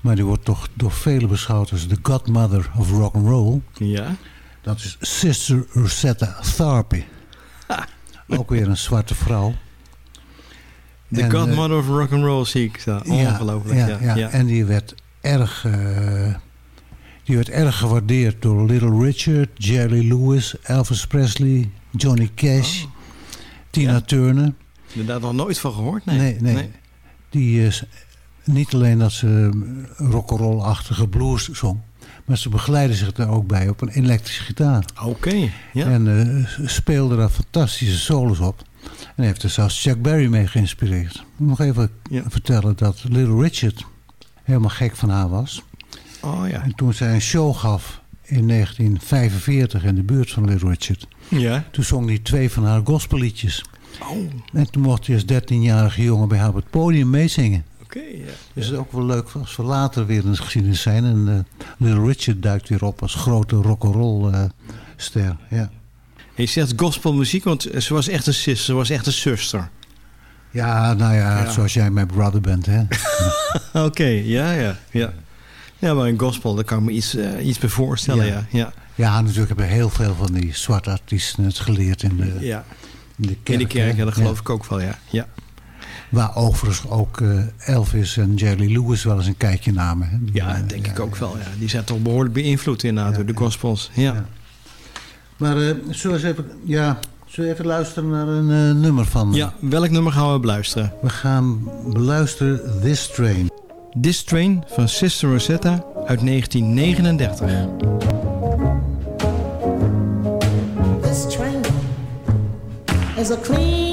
Maar die wordt toch door velen beschouwd als de godmother of rock and roll. Ja. Dat is Sister Rosetta Tharpe. (laughs) Ook weer een zwarte vrouw. The En, Godmother of Rock and Roll zie ik. Ongelooflijk. Ja, Ja, ja, ja. En die werd erg... eh, die werd erg gewaardeerd door Little Richard, Jerry Lewis, Elvis Presley, Johnny Cash, Oh. Tina Turner. Inderdaad nog nooit van gehoord. Nee. Nee, nee. Die is niet alleen dat ze rock'n'roll-achtige blues zong... maar ze begeleidde zich daar ook bij op een elektrische gitaar. Oké, ja. En eh, speelde daar fantastische solos op. En heeft er zelfs Chuck Berry mee geïnspireerd. Ik moet nog even vertellen dat Little Richard helemaal gek van haar was. Oh ja. En toen zij een show gaf in 1945 in de buurt van Little Richard... Ja. toen zong hij twee van haar gospelliedjes. Oh. En toen mocht hij als 13-jarige jongen bij haar op het podium meezingen. Oké, ja. Dus het is ook wel leuk als we later weer in de geschiedenis zijn. En eh, Little Richard duikt weer op als grote rock'n'roll eh, ster. Ja. Je zegt gospelmuziek, want ze was echt een sis, ze was echt een zuster. ja, nou ja, Ja. zoals jij mijn brother bent. Hè? (laughs) Oké, ja, ja, ja. Ja, maar in gospel, daar kan ik me iets, eh, iets bij voorstellen, ja. ja. Ja, natuurlijk hebben heel veel van die zwarte artiesten het geleerd in de, Ja. in de kerk. In de kerk, ja, dat geloof Ja. ik ook wel, ja. ja. Waar overigens ook eh, Elvis en Jerry Lewis wel eens een kijkje namen. Hè? Ja, denk ik ook wel. Ja. Die zijn toch behoorlijk beïnvloed inderdaad door de gospels. Ja. Maar eh zullen we even, ja, zullen we even luisteren naar een nummer van... ja, welk nummer gaan we beluisteren? We gaan beluisteren This Train. This Train van Sister Rosetta uit 1939. This train is a clean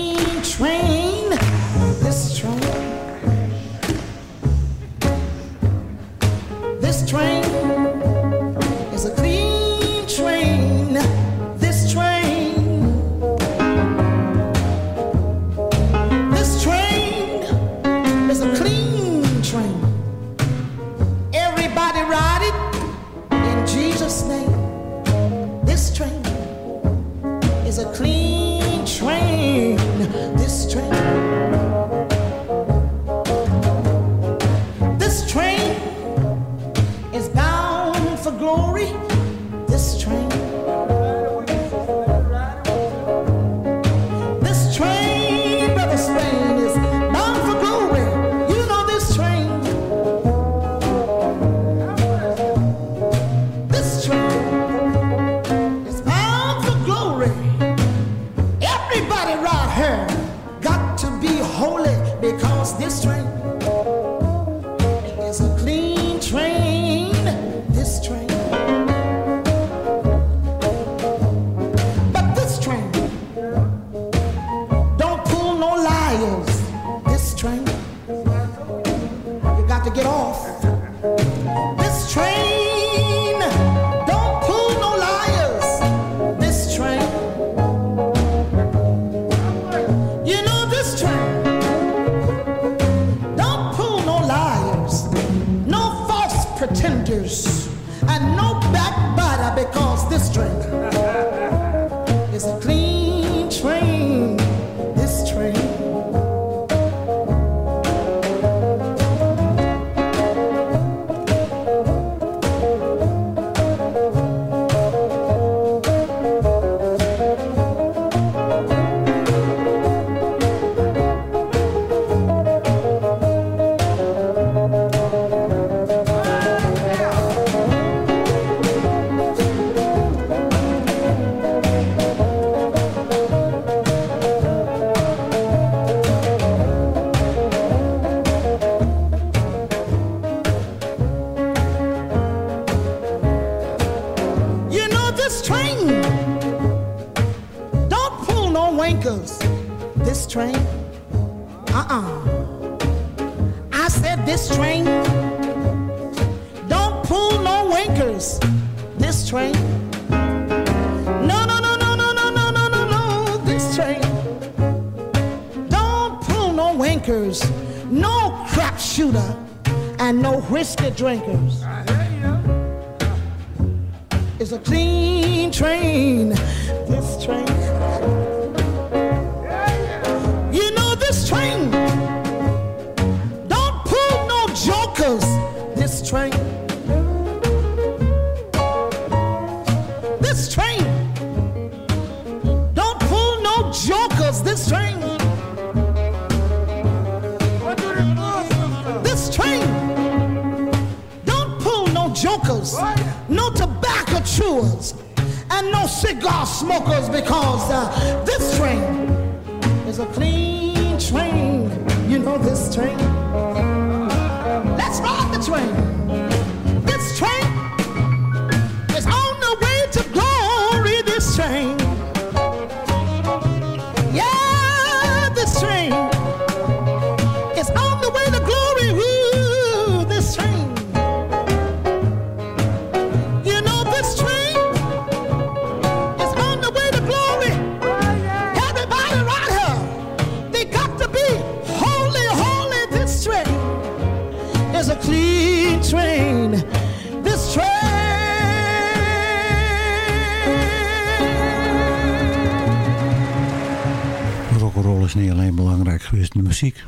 is niet alleen belangrijk geweest in de muziek.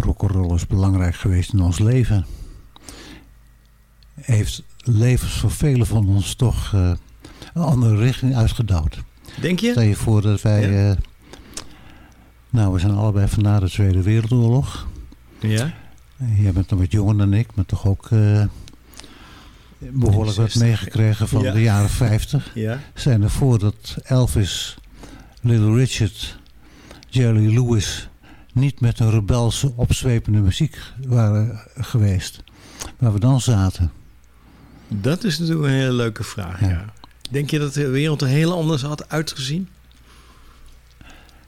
Rock'n'roll is belangrijk geweest in ons leven. Heeft levens voor velen van ons toch eh, een andere richting uitgedouwd. Denk je? Stel je voor dat wij... eh, nou, we zijn allebei van na de Tweede Wereldoorlog. Ja? Jij bent dan wat jonger dan ik, maar toch ook eh, behoorlijk wat 60. meegekregen van Ja. de jaren 50. Ja. Zijn ervoor dat Elvis, Little Richard, Jerry Lewis niet met een rebelse, opzwepende muziek waren geweest. Waar we dan zaten. Dat is natuurlijk een hele leuke vraag, ja. Denk je dat de wereld er heel anders had uitgezien?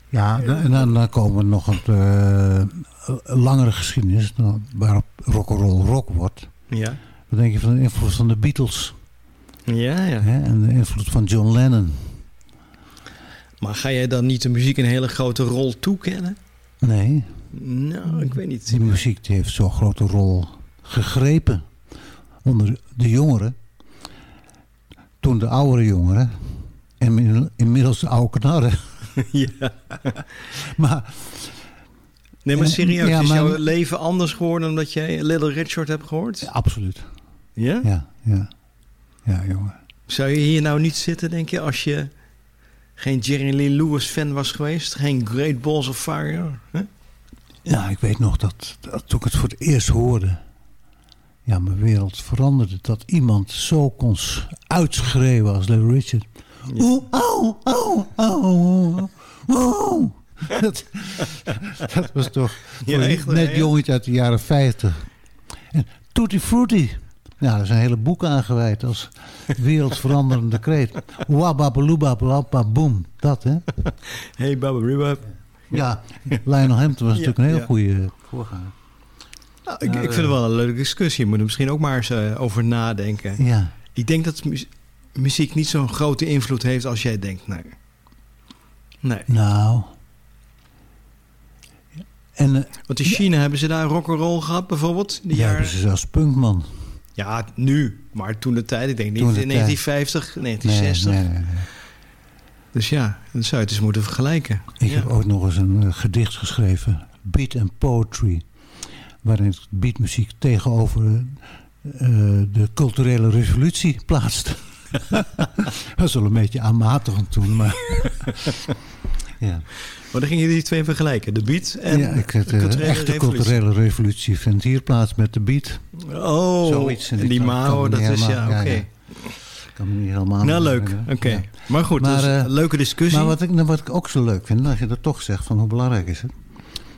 Ja, en dan, dan komen we nog een eh, langere geschiedenis waarop rock'n'roll rock wordt. Ja. Wat denk je van de invloed van de Beatles? Ja, ja. En de invloed van John Lennon? Maar ga jij dan niet de muziek een hele grote rol toekennen? Nee, Nou, ik weet niet. die muziek die heeft zo'n grote rol gegrepen onder de jongeren. Toen de oudere jongeren en in- inmiddels de oude knarren. (laughs) ja. (laughs) Maar, Nee, maar serieus, ja, is maar- jouw leven anders geworden omdat jij Little Richard hebt gehoord? absoluut. Ja? Ja, ja. Ja, jongen. Zou je hier nou niet zitten, denk je, als je geen Jerry Lee Lewis fan was geweest? Geen Great Balls of Fire? hè? Ja, ik weet nog dat, dat toen ik het voor het eerst hoorde... Ja, mijn wereld veranderde. Dat iemand zo kon uitschreeuwen als Little Richard. Oeh, au, au, au, au. (laughs) Dat, dat was toch Ja, echt, net ja. jongetje uit de jaren 50. En Tutti Frutti. Ja, daar is een hele boek aan gewijd als wereldveranderende kreet. Wababaluba, boom. Dat, hè? Hey, Baba Ribab. Ja, Lionel Hampton was Ja, natuurlijk een heel ja. goede voorganger. Nou, ik, ik vind het wel een leuke discussie. Je moet er misschien ook maar eens eh, over nadenken. Ja. Ik denk dat mu- muziek niet zo'n grote invloed heeft als jij denkt. Nee. nee. Nou. En, eh, Want in China hebben ze daar rock'n'roll gehad bijvoorbeeld? Die ja, jaren... hebben ze zelfs punkman. Ja, nu. Maar toen de tijd. Ik denk niet de in tijd. 1950, Nee, 1960. nee, nee, nee. Dus ja, dat zou je het eens moeten vergelijken. Ik ja. heb ook nog eens een eh, gedicht geschreven. Beat and Poetry. Waarin beatmuziek tegenover eh, de culturele revolutie plaatst. (laughs) dat was wel een beetje aanmatigend toen. Maar (laughs) ja. Maar dan gingen jullie die twee vergelijken. De beat en ja, ik, het, de eh, culturele echte revolutie. culturele revolutie vindt hier plaats met de beat. Oh, Zoiets. en die Mao, dat is ja, oké. Ik kan me niet helemaal Nou, leuk. Oké. Ja. Maar goed, Maar, dus een leuke discussie. Maar wat ik, nou, wat ik ook zo leuk vind, als je dat toch zegt van hoe belangrijk is het.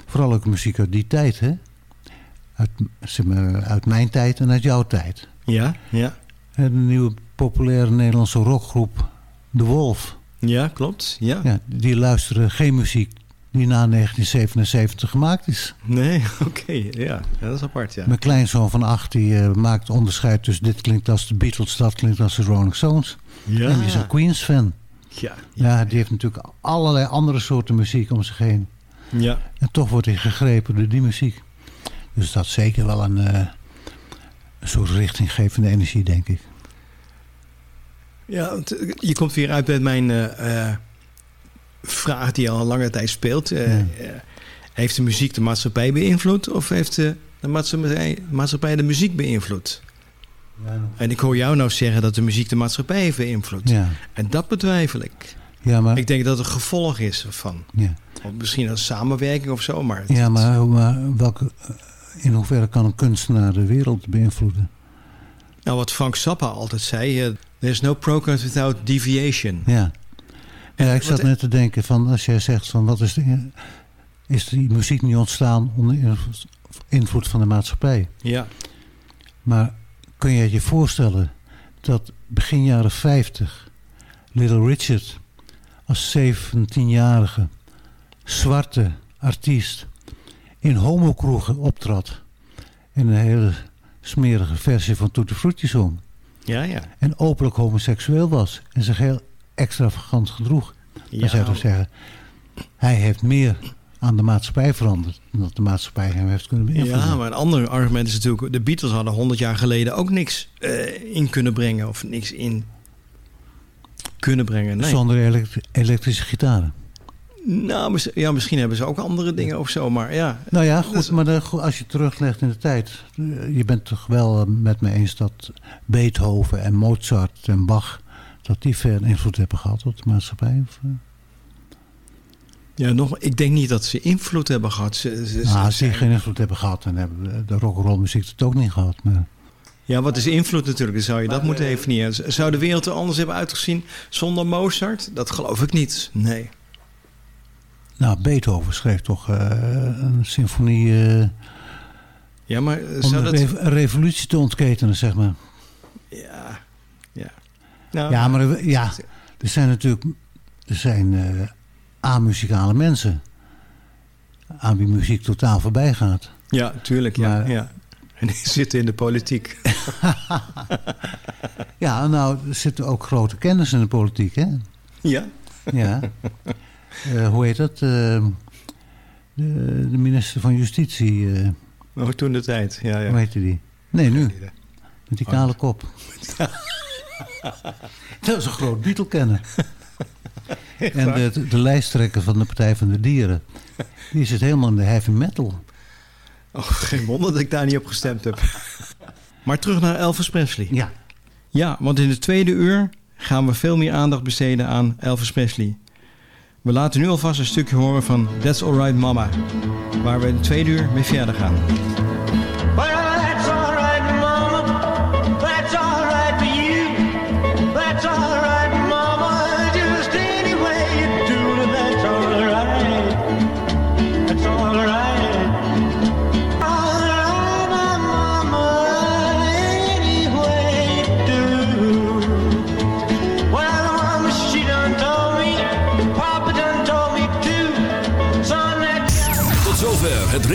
Vooral ook muziek uit die tijd, hè? Uit, zeg maar, uit mijn tijd en uit jouw tijd. Ja, ja. En de nieuwe populaire Nederlandse rockgroep De Wolf. Ja, klopt. Ja. Ja, die luisteren geen muziek die na 1977 gemaakt is. Nee, (laughs) oké. ja. ja, dat is apart, ja. Mijn kleinzoon van acht die, eh, maakt onderscheid tussen dit klinkt als de Beatles, dat klinkt als de Rolling Stones. Ja. En die is een Queens fan. Ja. Ja, die heeft natuurlijk allerlei andere soorten muziek om zich heen. Ja. En toch wordt hij gegrepen door die muziek. Dus dat is zeker wel een, eh, een soort richtinggevende energie, denk ik. Ja, want, eh, je komt weer uit met mijn eh, eh, vraag die al een lange tijd speelt. Ja. heeft de muziek de maatschappij beïnvloed of heeft de, de maatschappij, maatschappij de muziek beïnvloed? En ik hoor jou nou zeggen dat de muziek de maatschappij heeft beïnvloed. Ja. En dat betwijfel ik. Ja, maar, Ik denk dat het een gevolg is ervan. ja. Of misschien een samenwerking of zo, maar... ja, maar, maar welke, in hoeverre kan een kunstenaar de wereld beïnvloeden? Nou, wat Frank Zappa altijd zei... There's no progress without deviation. Ja. Ja, ik zat net te denken van als jij zegt van wat is de, is die muziek niet ontstaan onder invloed- van de maatschappij? Ja. Maar kun je je voorstellen dat begin jaren 50 Little Richard als 17-jarige zwarte artiest in homokroegen optrad en een hele smerige versie van Tutti Frutti zong Ja, ja. en openlijk homoseksueel was en zich heel extravagant gedroeg. Ja. Dan zou je toch zeggen, hij heeft meer aan de maatschappij veranderd. Omdat de maatschappij hem heeft kunnen beïnvloeden. Ja, maar een ander argument is natuurlijk... de Beatles hadden 100 jaar geleden ook niks eh, in kunnen brengen. Of niks in kunnen brengen. Nee. Zonder elekt- elektrische gitaren. Nou, ja, misschien hebben ze ook andere dingen of zo. Maar ja, Nou ja, goed, maar de- als je teruglegt in de tijd. eh, Je bent toch wel eh, met me eens dat Beethoven en Mozart en Bach... dat die veel invloed hebben gehad op de maatschappij? Of, eh? ja nog, ik denk niet dat ze invloed hebben gehad. Ze, ze- nou, als ze geen invloed hebben gehad... dan hebben de rock'n'roll muziek het ook niet gehad. Maar, Ja, wat is invloed natuurlijk? Dan zou je dat moeten definiëren. Z- Zou de wereld er anders hebben uitgezien zonder Mozart? Dat geloof ik niet. Nee. Nou, Beethoven schreef toch eh, een symfonie... eh, Ja, maar om een dat... rev- een revolutie te ontketenen, zeg maar. Ja, ja. Nou, ja, maar er- ja, er zijn natuurlijk er zijn, eh amuzikale mensen... aan wie muziek totaal voorbij gaat. Ja, tuurlijk. Ja, Maar- ja. En die zitten in de politiek. (laughs) Ja, nou, er zitten ook grote kennis in de politiek, hè? Ja? Ja. (laughs) Eh, hoe heet dat? Eh, de, de minister van Justitie. eh, Oh, toen de tijd. Ja, ja. Hoe heette die? Nee, nu. Met die kale kop. (laughs) dat is een groot Beatle-kenner. En de, de lijsttrekker van de Partij van de Dieren. Die zit helemaal in de heavy metal. Oh, geen wonder dat ik daar niet op gestemd heb. (laughs) Maar terug naar Elvis Presley. Ja. Ja, want in het tweede uur gaan we veel meer aandacht besteden aan Elvis Presley. We laten nu alvast een stukje horen van That's Alright Mama. Waar we in tweede uur mee verder gaan. Well,